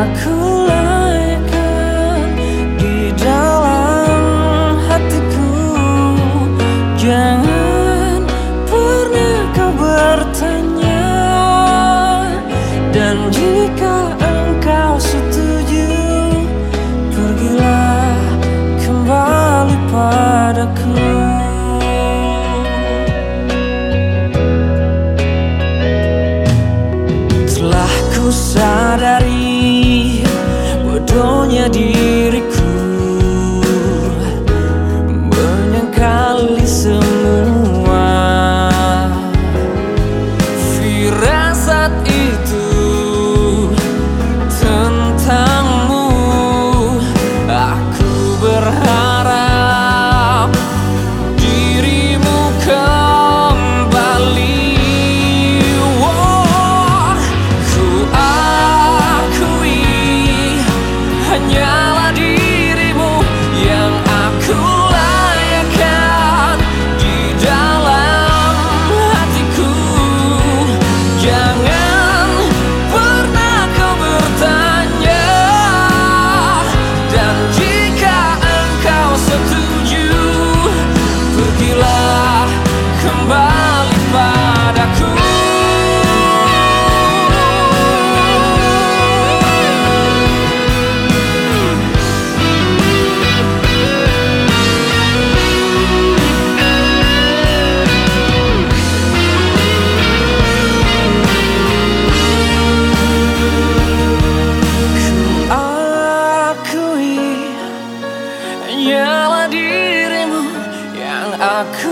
aku Nyala dirimu yang aku layakan di dalam hatiku. Jangan pernah kau bertanya dan jika engkau setuju pergilah kembali 아, 그